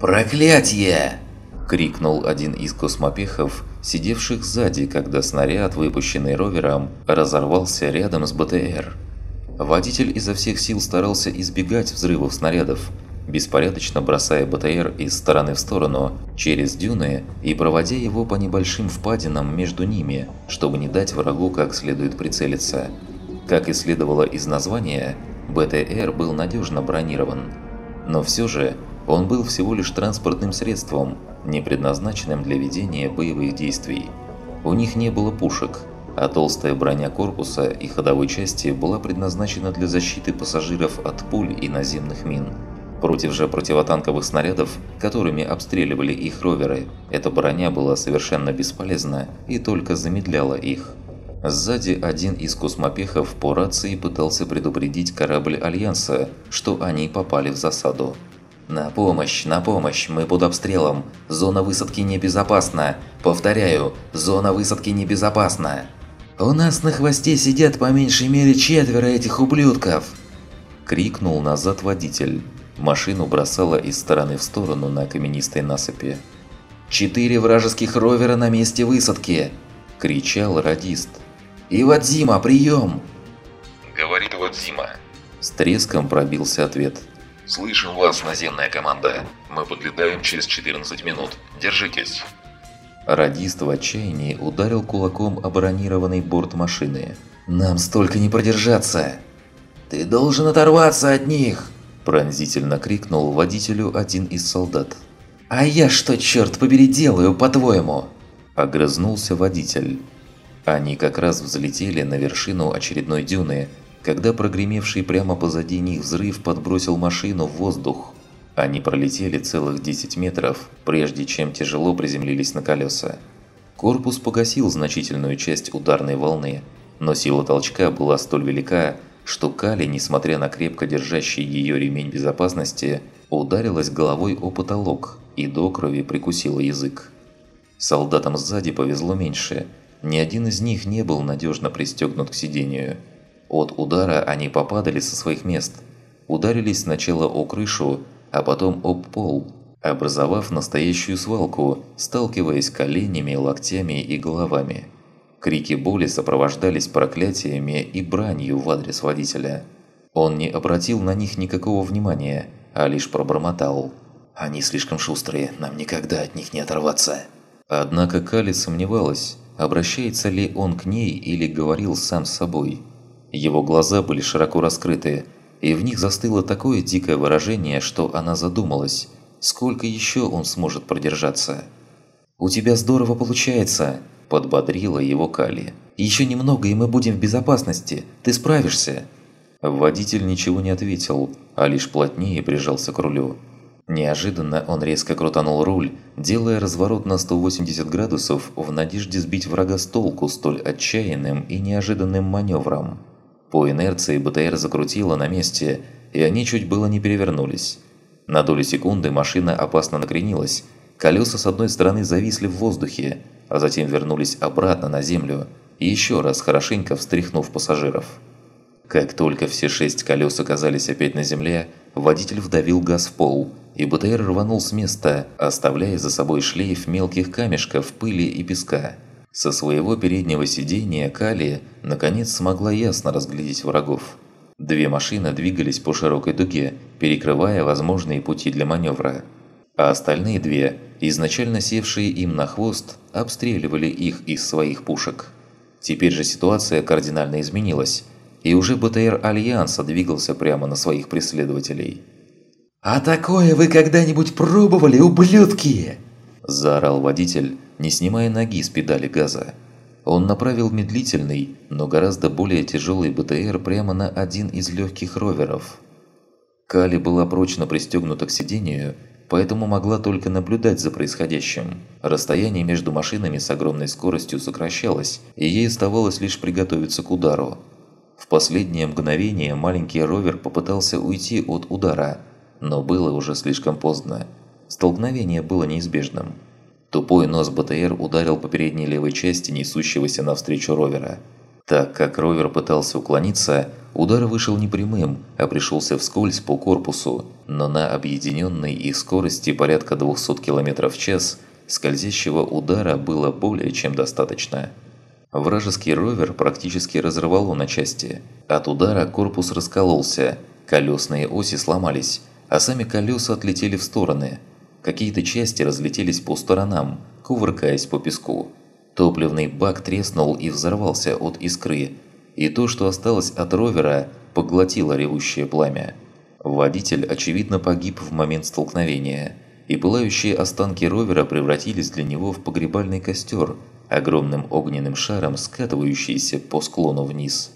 «Проклятье!» – крикнул один из космопехов, сидевших сзади, когда снаряд, выпущенный ровером, разорвался рядом с БТР. Водитель изо всех сил старался избегать взрывов снарядов, беспорядочно бросая БТР из стороны в сторону, через дюны и проводя его по небольшим впадинам между ними, чтобы не дать врагу как следует прицелиться. Как и следовало из названия, БТР был надежно бронирован. Но все же он был всего лишь транспортным средством, не предназначенным для ведения боевых действий. У них не было пушек, а толстая броня корпуса и ходовой части была предназначена для защиты пассажиров от пуль и наземных мин. Против же противотанковых снарядов, которыми обстреливали их роверы, эта броня была совершенно бесполезна и только замедляла их. Сзади один из космопехов по рации пытался предупредить корабль Альянса, что они попали в засаду. «На помощь, на помощь, мы под обстрелом. Зона высадки небезопасна. Повторяю, зона высадки небезопасна». «У нас на хвосте сидят по меньшей мере четверо этих ублюдков!» Крикнул назад водитель. Машину бросало из стороны в сторону на каменистой насыпи. «Четыре вражеских ровера на месте высадки!» – кричал радист. «Ивадзима, прием!» Говорит Ивадзима. С треском пробился ответ. Слышим вас, наземная команда. Мы подлетаем через 14 минут. Держитесь. Радист в отчаянии ударил кулаком о бронированный борт машины. «Нам столько не продержаться!» «Ты должен оторваться от них!» Пронзительно крикнул водителю один из солдат. «А я что, черт побери, делаю, по-твоему?» Огрызнулся водитель. Они как раз взлетели на вершину очередной дюны, когда прогремевший прямо позади них взрыв подбросил машину в воздух. Они пролетели целых 10 метров, прежде чем тяжело приземлились на колеса. Корпус погасил значительную часть ударной волны, но сила толчка была столь велика, что Кали, несмотря на крепко держащий ее ремень безопасности, ударилась головой о потолок и до крови прикусила язык. Солдатам сзади повезло меньше, ни один из них не был надежно пристегнут к сидению – от удара они попадали со своих мест, ударились сначала о крышу, а потом об пол, образовав настоящую свалку, сталкиваясь коленями, локтями и головами. Крики боли сопровождались проклятиями и бранью в адрес водителя. Он не обратил на них никакого внимания, а лишь пробормотал. «Они слишком шустрые, нам никогда от них не оторваться». Однако Кали сомневалась, обращается ли он к ней или говорил сам с собой. Его глаза были широко раскрыты, и в них застыло такое дикое выражение, что она задумалась, сколько еще он сможет продержаться. «У тебя здорово получается», – подбодрила его Кали. «Еще немного, и мы будем в безопасности. Ты справишься». Водитель ничего не ответил, а лишь плотнее прижался к рулю. Неожиданно он резко крутанул руль, делая разворот на 180 градусов в надежде сбить врага с толку столь отчаянным и неожиданным маневром. По инерции БТР закрутила на месте, и они чуть было не перевернулись. На долю секунды машина опасно накренилась, колеса с одной стороны зависли в воздухе, а затем вернулись обратно на землю, еще раз хорошенько встряхнув пассажиров. Как только все шесть колес оказались опять на земле, водитель вдавил газ в пол, и БТР рванул с места, оставляя за собой шлейф мелких камешков, пыли и песка. Со своего переднего сидения Кали наконец смогла ясно разглядеть врагов. Две машины двигались по широкой дуге, перекрывая возможные пути для маневра. А остальные две, изначально севшие им на хвост, обстреливали их из своих пушек. Теперь же ситуация кардинально изменилась, и уже БТР Альянса двигался прямо на своих преследователей. «А такое вы когда-нибудь пробовали, ублюдки?» – заорал водитель, не снимая ноги с педали газа. Он направил медлительный, но гораздо более тяжелый БТР прямо на один из легких роверов. Кали была прочно пристегнута к сидению, поэтому могла только наблюдать за происходящим. Расстояние между машинами с огромной скоростью сокращалось, и ей оставалось лишь приготовиться к удару. В последнее мгновение маленький ровер попытался уйти от удара, но было уже слишком поздно. Столкновение было неизбежным. Тупой нос БТР ударил по передней левой части несущегося навстречу ровера. Так как ровер пытался уклониться, удар вышел не прямым, а пришелся вскользь по корпусу, но на объединенной их скорости порядка 200 км в час скользящего удара было более чем достаточно. Вражеский ровер практически разорвало на части. От удара корпус раскололся, колесные оси сломались, а сами колеса отлетели в стороны. Какие-то части разлетелись по сторонам, кувыркаясь по песку. Топливный бак треснул и взорвался от искры, и то, что осталось от ровера, поглотило ревущее пламя. Водитель, очевидно, погиб в момент столкновения, и пылающие останки ровера превратились для него в погребальный костер, огромным огненным шаром скатывающийся по склону вниз.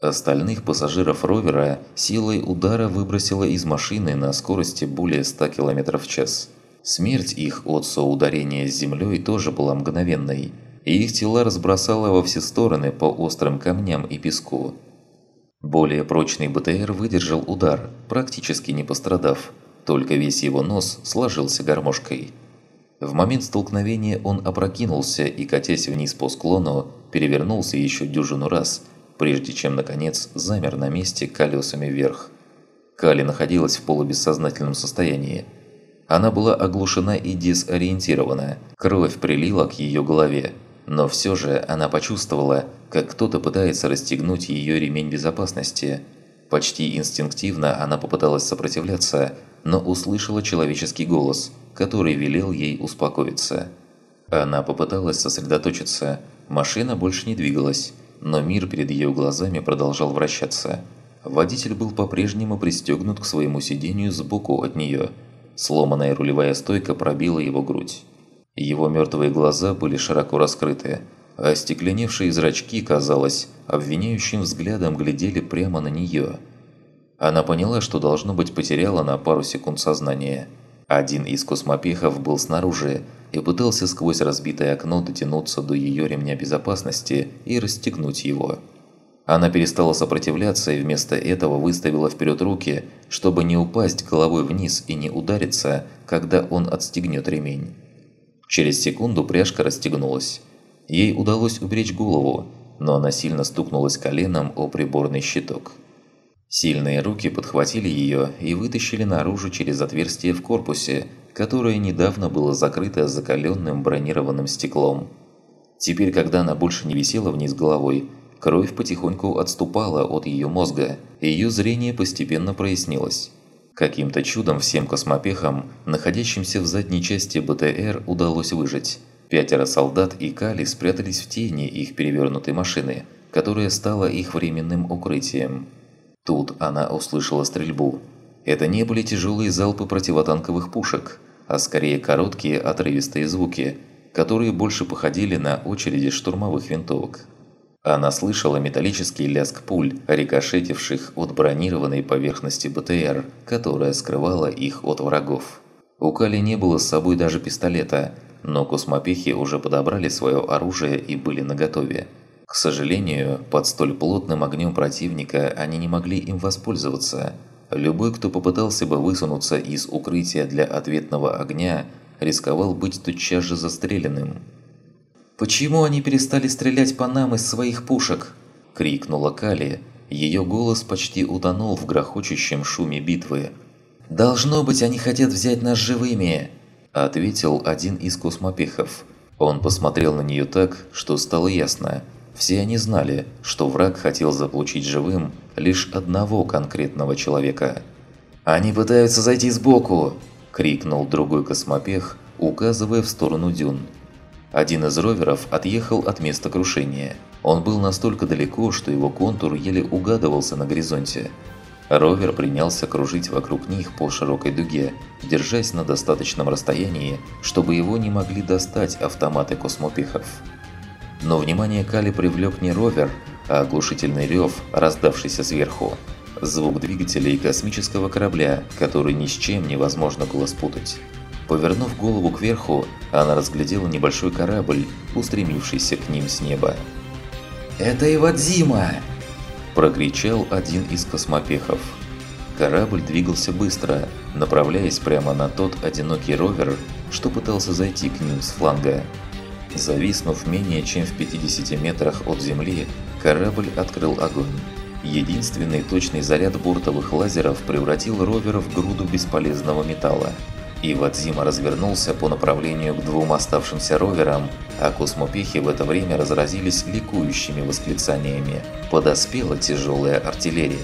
Остальных пассажиров ровера силой удара выбросило из машины на скорости более 100 км в час. Смерть их от соударения с землей тоже была мгновенной, и их тела разбросало во все стороны по острым камням и песку. Более прочный БТР выдержал удар, практически не пострадав, только весь его нос сложился гармошкой. В момент столкновения он опрокинулся и, катясь вниз по склону, перевернулся еще дюжину раз – прежде чем, наконец, замер на месте колесами вверх. Кали находилась в полубессознательном состоянии. Она была оглушена и дезориентирована, кровь прилила к ее голове, но все же она почувствовала, как кто-то пытается расстегнуть ее ремень безопасности. Почти инстинктивно она попыталась сопротивляться, но услышала человеческий голос, который велел ей успокоиться. Она попыталась сосредоточиться, машина больше не двигалась, но мир перед ее глазами продолжал вращаться. Водитель был по-прежнему пристегнут к своему сидению сбоку от нее. Сломанная рулевая стойка пробила его грудь. Его мертвые глаза были широко раскрыты, а остекленевшие зрачки, казалось, обвиняющим взглядом глядели прямо на нее. Она поняла, что должно быть потеряла на пару секунд сознание. Один из космопехов был снаружи, и пытался сквозь разбитое окно дотянуться до ее ремня безопасности и расстегнуть его. Она перестала сопротивляться и вместо этого выставила вперед руки, чтобы не упасть головой вниз и не удариться, когда он отстегнет ремень. Через секунду пряжка расстегнулась. Ей удалось уберечь голову, но она сильно стукнулась коленом о приборный щиток. Сильные руки подхватили ее и вытащили наружу через отверстие в корпусе, которое недавно было закрыто закаленным бронированным стеклом. Теперь, когда она больше не висела вниз головой, кровь потихоньку отступала от ее мозга, и ее зрение постепенно прояснилось. Каким-то чудом всем космопехам, находящимся в задней части БТР, удалось выжить. Пятеро солдат и Кали спрятались в тени их перевернутой машины, которая стала их временным укрытием. Тут она услышала стрельбу. Это не были тяжелые залпы противотанковых пушек, а скорее короткие отрывистые звуки, которые больше походили на очереди штурмовых винтовок. Она слышала металлический лязг пуль, рикошетивших от бронированной поверхности БТР, которая скрывала их от врагов. У Кали не было с собой даже пистолета, но космопехи уже подобрали свое оружие и были наготове. К сожалению, под столь плотным огнем противника они не могли им воспользоваться – Любой, кто попытался бы высунуться из укрытия для ответного огня, рисковал быть тотчас же застреленным. «Почему они перестали стрелять по нам из своих пушек?» – крикнула Кали. Ее голос почти утонул в грохочущем шуме битвы. «Должно быть, они хотят взять нас живыми!» – ответил один из космопехов. Он посмотрел на нее так, что стало ясно – все они знали, что враг хотел заполучить живым лишь одного конкретного человека. «Они пытаются зайти сбоку!» – крикнул другой космопех, указывая в сторону дюн. Один из роверов отъехал от места крушения. Он был настолько далеко, что его контур еле угадывался на горизонте. Ровер принялся кружить вокруг них по широкой дуге, держась на достаточном расстоянии, чтобы его не могли достать автоматы космопехов. Но внимание Кали привлек не ровер, а оглушительный рев, раздавшийся сверху. Звук двигателей космического корабля, который ни с чем невозможно было спутать. Повернув голову кверху, она разглядела небольшой корабль, устремившийся к ним с неба. «Это Ивадзима!» – прокричал один из космопехов. Корабль двигался быстро, направляясь прямо на тот одинокий ровер, что пытался зайти к ним с фланга. Зависнув менее чем в 50 метрах от земли, корабль открыл огонь. Единственный точный заряд бортовых лазеров превратил ровер в груду бесполезного металла. И Вадзима развернулся по направлению к двум оставшимся роверам, а космопехи в это время разразились ликующими восклицаниями. Подоспела тяжелая артиллерия.